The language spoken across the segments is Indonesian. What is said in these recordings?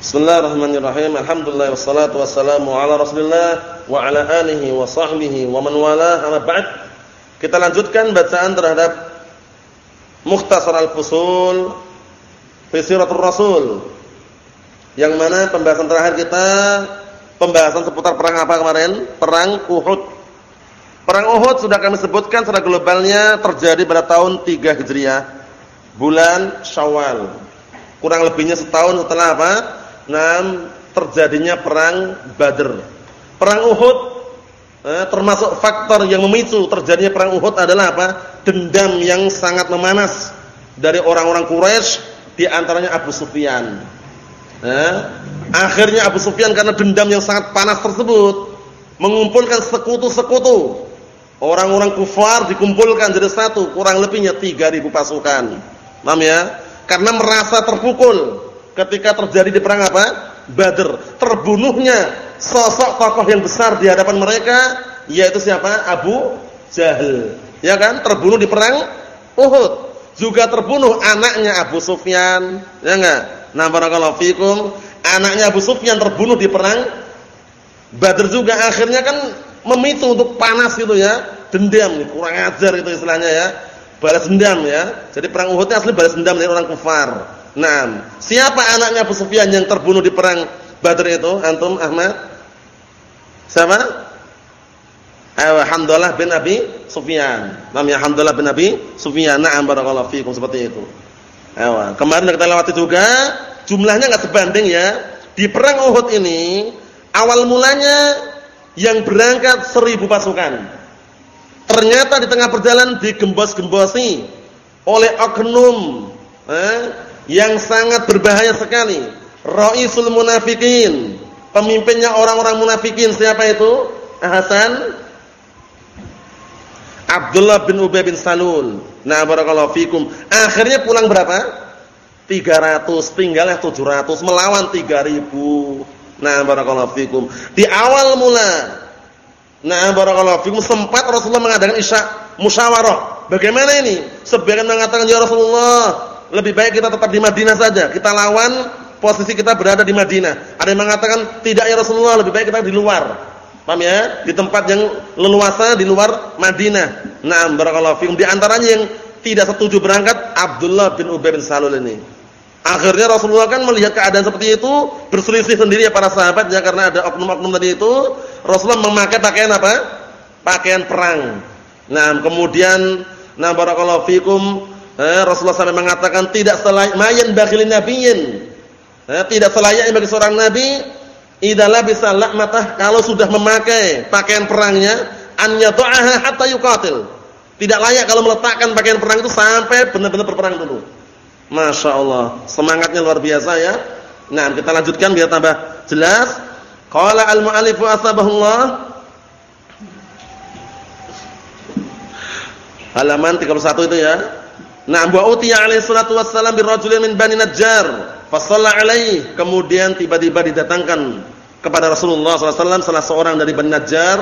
Bismillahirrahmanirrahim. Alhamdulillah wassalatu wassalamu ala Rasulillah wa ala alihi wa sahbihi wa man wala amma ba'd. Kita lanjutkan bacaan terhadap Mukhtasar al-Fusul fi Siratul Rasul. Yang mana pembahasan terakhir kita pembahasan seputar perang apa kemarin? Perang Uhud. Perang Uhud sudah kami sebutkan secara globalnya terjadi pada tahun 3 Hijriah, bulan Syawal. Kurang lebihnya setahun setelah apa? Nah, terjadinya perang Badr. Perang Uhud eh, termasuk faktor yang memicu terjadinya perang Uhud adalah apa? Dendam yang sangat memanas dari orang-orang Quraisy di antaranya Abu Sufyan. Eh, akhirnya Abu Sufyan karena dendam yang sangat panas tersebut mengumpulkan sekutu-sekutu. Orang-orang kufar dikumpulkan jadi satu, kurang lebihnya 3000 pasukan. Paham ya? Karena merasa terpukul ketika terjadi di perang apa? Badr. Terbunuhnya sosok tokoh yang besar di hadapan mereka yaitu siapa? Abu Jahal. Ya kan? Terbunuh di perang Uhud. Juga terbunuh anaknya Abu Sufyan. Ya enggak? Nah, barakallahu fikum. Anaknya Abu Sufyan terbunuh di perang Badr juga akhirnya kan memicu untuk panas gitu ya. Dendam, kurang ajar itu istilahnya ya. Balas dendam ya. Jadi perang Uhud asli balas dendam dari orang kafir. Nah, siapa anaknya Abu Sufyan yang terbunuh di perang Badr itu? Antum Ahmad? Siapa? Ayo Hamdalah bin Abi Sufyan. Namanya Hamdalah bin Abi Sufyan. Na'am barakallahu fikum seperti itu. Ayo, kemarin kita lewati juga jumlahnya enggak sebanding ya. Di perang Uhud ini awal mulanya yang berangkat seribu pasukan. Ternyata di tengah perjalanan digembos-gembosi oleh oknum eh, yang sangat berbahaya sekali. Raisul munafikin, pemimpinnya orang-orang munafikin siapa itu? Hasan Abdullah bin Ubay bin Salul. Nah, barakallahu fikum. Akhirnya pulang berapa? 300, tinggalnya 700 melawan 3000. Nah, barakallahu fikum. Di awal mula Nah, barakallahu fikum sempat Rasulullah mengadakan isya musyawarah. Bagaimana ini? Sebagian mengatakan ya Rasulullah, lebih baik kita tetap di Madinah saja. Kita lawan posisi kita berada di Madinah. Ada yang mengatakan tidak ya Rasulullah, lebih baik kita di luar. Paham ya? Di tempat yang leluasa di luar Madinah. Nah, barakallahu fiikum. Di antaranya yang tidak setuju berangkat Abdullah bin Ubay bin Salul ini. Akhirnya Rasulullah kan melihat keadaan seperti itu, berselisih sendiri ya para sahabatnya karena ada oknum-oknum tadi itu, Rasulullah memakai pakaian apa? Pakaian perang. Nah, kemudian nah barakallahu fikum Eh, Rasulullah SAW mengatakan tidak selayak mayan bakhilin nabiyyin. Eh, tidak selayaknya bagi seorang nabi idalah bisa lakmatah kalau sudah memakai pakaian perangnya an yad'aha hatta yuqatil. Tidak layak kalau meletakkan pakaian perang itu sampai benar-benar berperang dulu. Masya Allah, semangatnya luar biasa ya. Nah, kita lanjutkan biar tambah jelas. Qala al-mu'allifu asbahullah Halaman 31 itu ya. Nah, wa utiya alaihi salatu wassalam birrajulin min Bani Najjar, fa shalla alaihi. Kemudian tiba-tiba didatangkan kepada Rasulullah SAW salah seorang dari Bani Najjar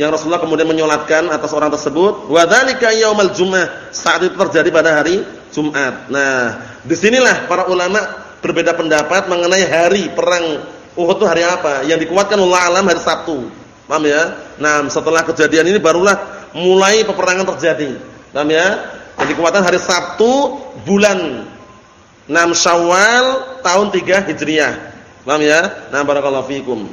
yang Rasulullah kemudian menyolatkan atas orang tersebut. Wa dzalika yaumal jum'ah. Saat itu terjadi pada hari Jumat. Nah, di sinilah para ulama berbeda pendapat mengenai hari perang Uhud itu hari apa? Yang dikuatkan Allah alam hari Sabtu. Paham ya? Nah, setelah kejadian ini barulah mulai peperangan terjadi. Paham ya? Jadi kekuatan hari Sabtu bulan 6 Syawal tahun 3 Hijriah. Paham ya? Nah, barakallahu fikum.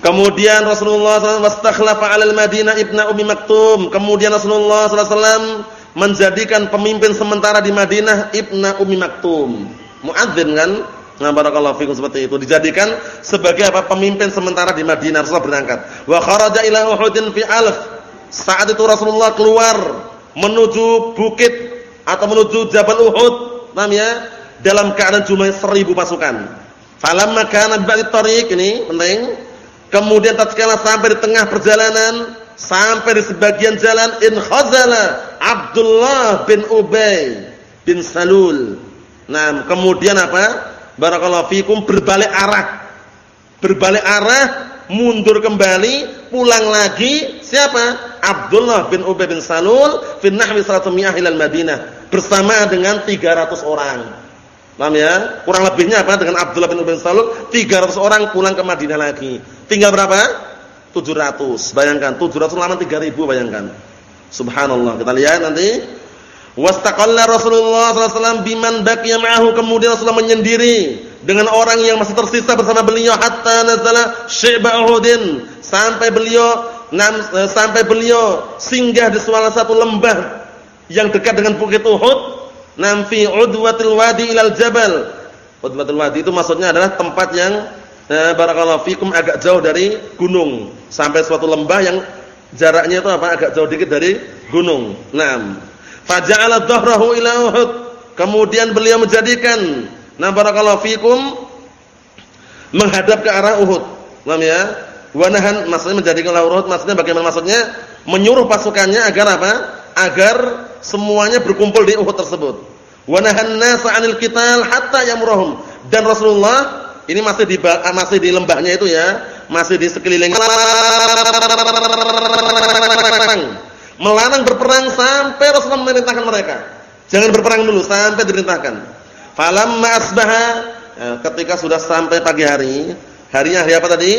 Kemudian Rasulullah SAW wastakhlafa 'alal Madinah ibna Ummi Maktum. Kemudian Rasulullah SAW menjadikan pemimpin sementara di Madinah ibna Ummi Maktum. Muadzin kan? Nah, barakallahu fikum seperti itu. Dijadikan sebagai apa? Pemimpin sementara di Madinah. Rasulullah berangkat. Wa kharaja ila Uhudin fi alf. Saat itu Rasulullah keluar menuju bukit atau menuju Jabal Uhud, namanya dalam keadaan jumlah seribu pasukan. Falamma kana bi tariq ini penting. Kemudian tatkala sampai di tengah perjalanan, sampai di sebagian jalan in khazala Abdullah bin Ubay bin Salul. Nah, kemudian apa? Barakallahu fikum berbalik arah. Berbalik arah, mundur kembali, pulang lagi siapa? Abdullah bin Ubay bin Salul fi nahwi 100 ilal Madinah bersama dengan 300 orang. Paham ya? Kurang lebihnya apa dengan Abdullah bin Ubay Salul 300 orang pulang ke Madinah lagi. Tinggal berapa? 700. Bayangkan 700 lawan 3000 bayangkan. Subhanallah. Kita lihat nanti. Wastaqalla Rasulullah sallallahu alaihi wasallam biman baqiya ma'ahu kemudian Rasulullah menyendiri dengan orang yang masih tersisa bersama beliau hatta nazala Syi'ba Uhudin sampai beliau eh, sampai beliau singgah di salah satu lembah yang dekat dengan bukit Uhud Nam fi udwatil wadi ilal jabal. Udwatil wadi itu maksudnya adalah tempat yang eh, barakallahu fikum agak jauh dari gunung sampai suatu lembah yang jaraknya itu apa? agak jauh dikit dari gunung. Naam. Faja'ala dhahrahu ila Uhud. Kemudian beliau menjadikan nah barakallahu fikum menghadap ke arah Uhud. Paham ya? Wanahan maksudnya menjadikan Uhud maksudnya bagaimana maksudnya? Menyuruh pasukannya agar apa? Agar semuanya berkumpul di Uhud tersebut. Wa nahan nasa 'anil qital hatta yamurahum. Dan Rasulullah ini masih di masih di lembahnya itu ya, masih di sekeliling melarang berperang sampai Rasulullah memerintahkan mereka. Jangan berperang dulu sampai diperintahkan. Falamma asbaha ya, ketika sudah sampai pagi hari, harinya hari apa tadi?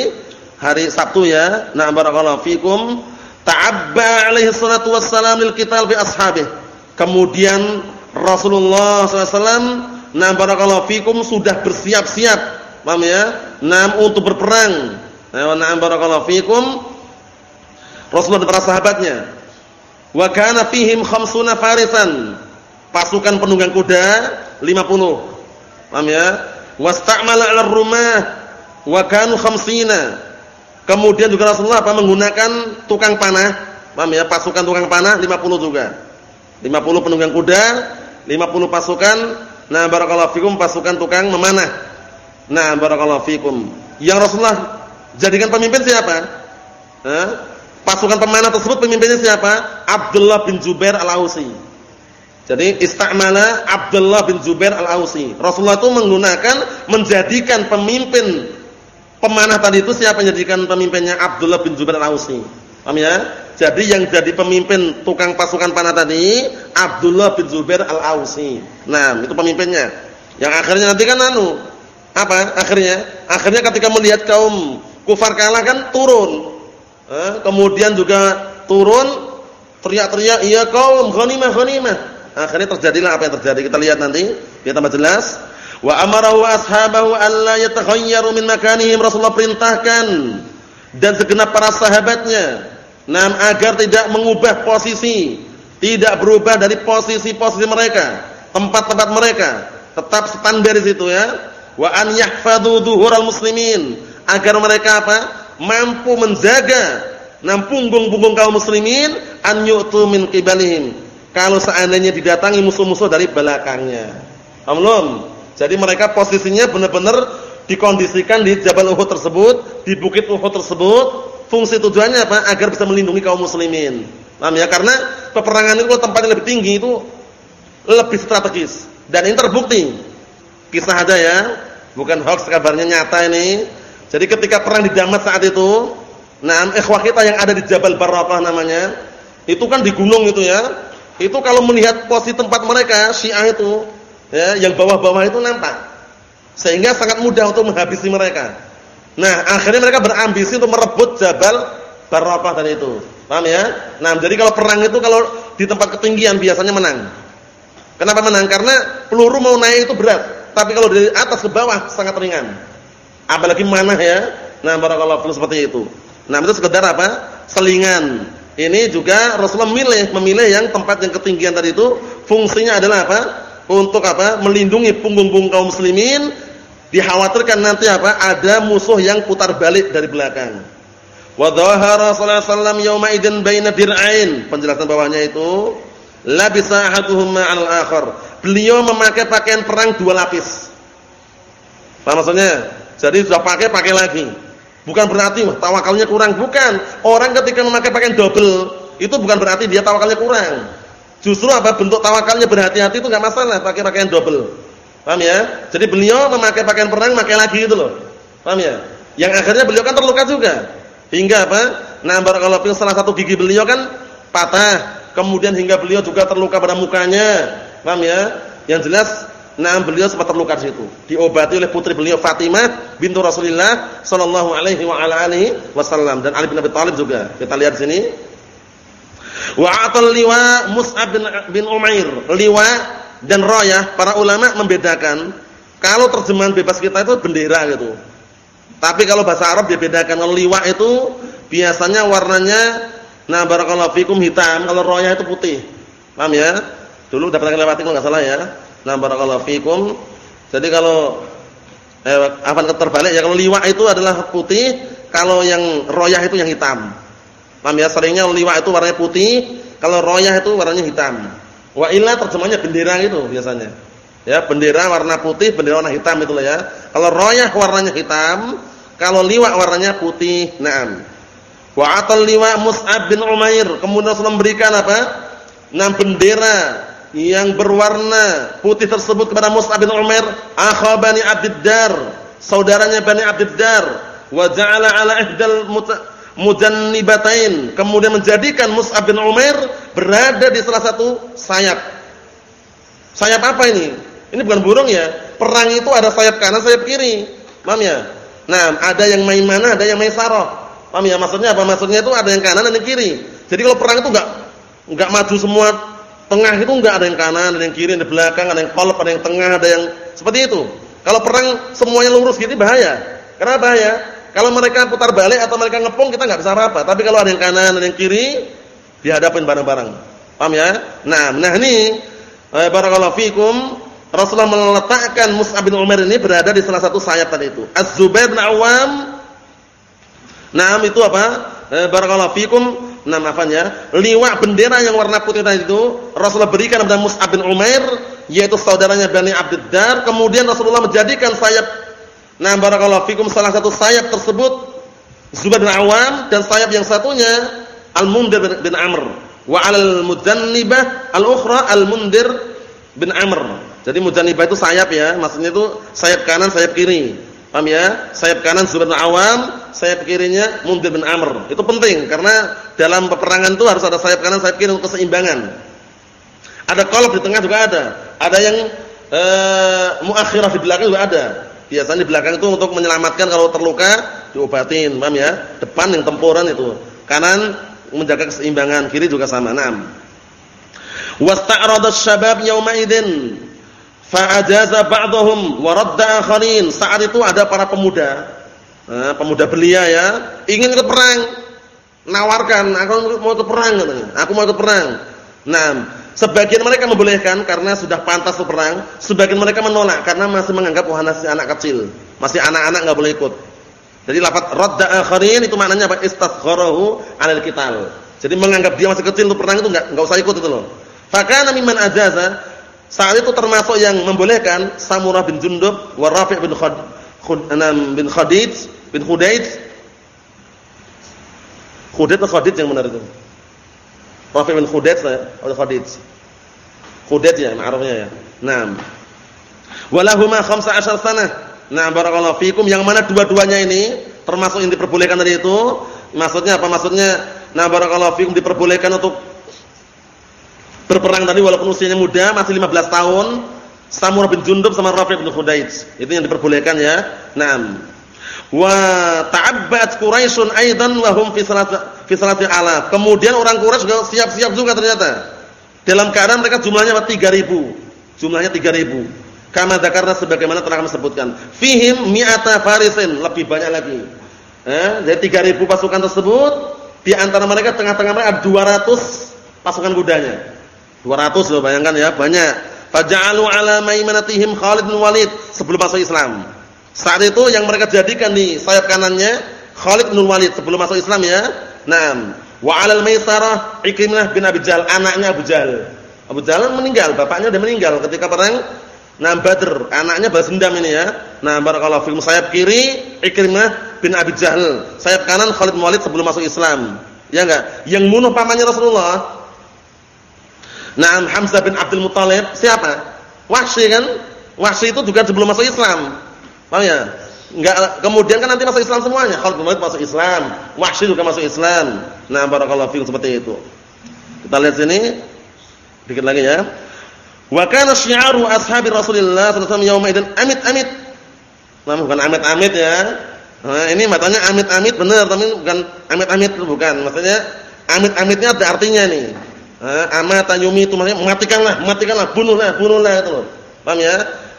Hari Sabtu ya. Nah, barakallahu fikum ta'abba alaihi salatu wassalam lil qital bi ashabih. Kemudian Rasulullah SAW nah barakallahu fikum sudah bersiap-siap, paham ya? Nah untuk berperang. Nah barakallahu fikum Rasulullah dan para sahabatnya. Wa kana fihim khamsuna farisan. Pasukan penunggang kuda 50. Paham ya? Wasta'mala 'ala rumah wa kanu khamsina Kemudian juga Rasulullah apa menggunakan tukang panah, paham ya? Pasukan tukang panah 50 juga. 50 penunggang kuda, 50 pasukan, nah barakallahu fikum pasukan tukang memanah. Nah, barakallahu fikum. Yang Rasulullah jadikan pemimpin siapa? Hah? Pasukan pemanah tersebut pemimpinnya siapa? Abdullah bin Jubair Al-Ausi. Jadi istamala Abdullah bin Jubair Al-Ausi. Rasulullah itu menggunakan menjadikan pemimpin Pemanah tadi itu siapa yang jadikan pemimpinnya Abdullah bin Zubair al-Ausi. Paham ya? Jadi yang jadi pemimpin tukang pasukan panah tadi Abdullah bin Zubair al-Ausi. Nah, itu pemimpinnya. Yang akhirnya nanti kan anu apa? Akhirnya, akhirnya ketika melihat kaum kufar kalah kan turun. Eh, kemudian juga turun teriak-teriak, "Iya kaum, ghanimah, ghanimah." Akhirnya terjadilah apa yang terjadi. Kita lihat nanti, biar tambah jelas. Wa amarahu ashabahu alla yataghayyaru min makanihim. Rasulullah perintahkan dan segenap para sahabatnya nam agar tidak mengubah posisi, tidak berubah dari posisi-posisi mereka, tempat-tempat mereka, tetap standar di situ ya. Wa an yahfadhu dhuhural muslimin, agar mereka apa? mampu menjaga nam punggung-punggung kaum muslimin an yu'tu min qibalihim. Kalau seandainya didatangi musuh-musuh dari belakangnya. Amlum. Jadi mereka posisinya benar-benar dikondisikan di Jabal Uhud tersebut, di bukit Uhud tersebut. Fungsi tujuannya apa? Agar bisa melindungi kaum muslimin. Paham ya? Karena peperangan itu tempatnya lebih tinggi itu lebih strategis. Dan ini terbukti. Kisah ada ya, bukan hoax kabarnya nyata ini. Jadi ketika perang di Damas saat itu, nah ikhwah kita yang ada di Jabal Barraqah namanya, itu kan di gunung itu ya. Itu kalau melihat posisi tempat mereka Syiah itu ya, yang bawah-bawah itu nampak. Sehingga sangat mudah untuk menghabisi mereka. Nah, akhirnya mereka berambisi untuk merebut Jabal Barraqah tadi itu. Paham ya? Nah, jadi kalau perang itu kalau di tempat ketinggian biasanya menang. Kenapa menang? Karena peluru mau naik itu berat, tapi kalau dari atas ke bawah sangat ringan. Apalagi mana ya? Nah, barakallahu fiikum seperti itu. Nah, itu sekedar apa? Selingan. Ini juga Rasulullah memilih memilih yang tempat yang ketinggian tadi itu fungsinya adalah apa? untuk apa? melindungi punggung-punggung kaum muslimin. Dikhawatirkan nanti apa? ada musuh yang putar balik dari belakang. Wa dhahara sallallahu alaihi wasallam yauma idzin baina dir'ain. Penjelasan bawahnya itu labisa ahaduhum ma'al akhar. Beliau memakai pakaian perang dua lapis. Apa maksudnya? Jadi sudah pakai pakai lagi. Bukan berarti tawakalnya kurang, bukan. Orang ketika memakai pakaian double itu bukan berarti dia tawakalnya kurang. Justru apa bentuk tawakalnya berhati-hati itu enggak masalah pakai pakaian double. Paham ya? Jadi beliau memakai pakaian perang pakai lagi itu loh. Paham ya? Yang akhirnya beliau kan terluka juga. Hingga apa? Nah, barakallahu salah satu gigi beliau kan patah. Kemudian hingga beliau juga terluka pada mukanya. Paham ya? Yang jelas nah beliau sempat terluka di situ. Diobati oleh putri beliau Fatimah bintu Rasulullah sallallahu alaihi wa ala alihi wasallam dan Ali bin Abi Thalib juga. Kita lihat sini. Wa atal liwa Mus'ab bin, bin Umair. Liwa dan royah para ulama membedakan kalau terjemahan bebas kita itu bendera gitu. Tapi kalau bahasa Arab dia bedakan kalau liwa itu biasanya warnanya nah barakallahu fikum hitam, kalau royah itu putih. Paham ya? Dulu dapat lewati kalau enggak salah ya. Nah barakallahu fikum. Jadi kalau eh apa terbalik ya kalau liwa itu adalah putih, kalau yang royah itu yang hitam. Paham ya? Seringnya liwa itu warnanya putih, kalau royah itu warnanya hitam. Wa illa terjemahnya bendera itu biasanya. Ya, bendera warna putih, bendera warna hitam itulah ya. Kalau royah warnanya hitam, kalau liwa warnanya putih. Naam. Wa atal liwa Mus'ab bin Umair. Kemudian Rasulullah memberikan apa? Enam bendera yang berwarna putih tersebut kepada Mus'ab bin Umair, akha Bani Abdiddar, saudaranya Bani Abdiddar, wa ja'ala 'ala ihdal mujannibatain, kemudian menjadikan Mus'ab bin Umair berada di salah satu sayap. Sayap apa ini? Ini bukan burung ya. Perang itu ada sayap kanan, sayap kiri. Paham ya? Nah, ada yang mana, ada yang maisarah. Paham ya? Maksudnya apa? Maksudnya itu ada yang kanan dan yang kiri. Jadi kalau perang itu enggak enggak maju semua Tengah itu enggak ada yang kanan, ada yang kiri, ada yang belakang, ada yang kolop, ada yang tengah, ada yang seperti itu. Kalau perang semuanya lurus gitu bahaya. Karena bahaya. Kalau mereka putar balik atau mereka ngepung kita enggak bisa apa-apa. Tapi kalau ada yang kanan, ada yang kiri, dihadapin bareng-bareng. Paham ya? Nah, nah ini eh, barakallahu fikum Rasulullah meletakkan Mus'ab bin Umar ini berada di salah satu sayap tadi itu. Az-Zubair bin Awam Nah, itu apa? Eh, barakallahu fikum Nah, ya, liwak bendera yang warna putih tadi itu Rasulullah berikan kepada Mus'ab bin Umair yaitu saudaranya Bani Abdiddar. Kemudian Rasulullah menjadikan sayap Nah, barakallahu fikum salah satu sayap tersebut Zubair bin Awam dan sayap yang satunya Al-Mundir bin Amr. Wa 'alal mujannibah al-ukhra Al-Mundir bin Amr. Jadi mujannibah itu sayap ya, maksudnya itu sayap kanan, sayap kiri. Paham ya? Sayap kanan Zubair bin Awam, sayap kirinya Mundir bin Amr. Itu penting karena dalam peperangan itu harus ada sayap kanan, sayap kiri untuk keseimbangan. Ada kolok di tengah juga ada. Ada yang eh muakhirah di belakang juga ada. Biasanya di belakang itu untuk menyelamatkan kalau terluka diobatin, paham ya? Depan yang tempuran itu. Kanan menjaga keseimbangan, kiri juga sama. Naam. Wasta'rada asy-syabab yauma idzin Fa'ajaza ba'dhum wa radda akharin. Saat itu ada para pemuda, nah, pemuda belia ya, ingin ikut perang. Nawarkan, aku mau ikut perang katanya. Aku mau ikut perang. Nah, sebagian mereka membolehkan karena sudah pantas untuk perang, sebagian mereka menolak karena masih menganggap wahana si anak kecil, masih anak-anak enggak boleh ikut. Jadi lafaz radda akharin itu maknanya apa? Istasgharahu 'alal qital. Jadi menganggap dia masih kecil untuk perang itu enggak enggak usah ikut itu loh. Fakana mimman ajaza saat itu termasuk yang membolehkan Samurah bin Jundub wa Rafi' bin Khad, Khud, bin Khadid bin Khudaid. Khudaid atau Khadid yang benar itu? Rafi' bin Khudaid atau Khadid? Khudaid ya ma'rufnya ya. Naam. Walahuma 15 sanah. Nah, barakallahu fikum yang mana dua-duanya ini termasuk yang diperbolehkan tadi itu, maksudnya apa? Maksudnya nah barakallahu fikum diperbolehkan untuk berperang tadi walaupun usianya muda masih 15 tahun Samurah bin Jundub sama Rafi' bin Khudaid itu yang diperbolehkan ya. Naam. Wa ta'abbat Quraisyun aidan wa hum fi salati fi salati ala. Kemudian orang Quraisy juga siap-siap juga ternyata. Dalam keadaan mereka jumlahnya 3000 jumlahnya 3000 kama dzakarna sebagaimana telah kami sebutkan. Fihim mi'ata farisin. Lebih banyak lagi. Eh dari 3000 pasukan tersebut di antara mereka tengah-tengah mereka ada 200 pasukan kudanya 200 loh bayangkan ya, banyak. Faja'alu ala maimanatihim Khalid bin Walid sebelum masuk Islam. Saat itu yang mereka jadikan di sayap kanannya Khalid bin Walid sebelum masuk Islam ya. Naam. Wa 'alal maisarah Ikrimah bin Abi Jahal, anaknya Abu Jahal. Abu Jahal meninggal, bapaknya sudah meninggal ketika perang Nah Badr, anaknya balas dendam ini ya. Nah barakallahu fikum sayap kiri Ikrimah bin Abi Jahal, sayap kanan Khalid bin Walid sebelum masuk Islam. Ya enggak? Yang bunuh pamannya Rasulullah Naam Hamzah bin Abdul Muthalib siapa? Wahsy kan? Wahsy itu juga sebelum masuk Islam. Paham ya? Enggak kemudian kan nanti masuk Islam semuanya. Khalid bin Walid masuk Islam, Wahsy juga masuk Islam. Nah, barakallahu fiikum seperti itu. Kita lihat sini dikit lagi ya. Wa kana syi'aru ashabi Rasulillah sallallahu alaihi wasallam amit-amit. Nah, bukan amit-amit ya. Nah, ini matanya amit-amit benar, tapi bukan amit-amit bukan. Maksudnya amit-amitnya ada artinya nih. Nah, amata yumi itu maksudnya matikanlah, matikanlah, bunuhlah, bunuhlah itu loh. Paham ya?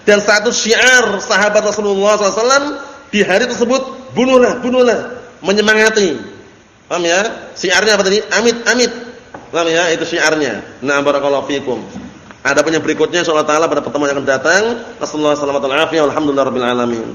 Dan satu syiar sahabat Rasulullah SAW di hari tersebut bunuhlah, bunuhlah, menyemangati. Paham ya? Syiarnya apa tadi? Amit, amit. Paham ya? Itu syiarnya. Nah, barakallahu fikum. Ada punya berikutnya insyaallah taala pada pertemuan yang akan datang. Wassallallahu alaihi wasallam. Alhamdulillah rabbil alamin.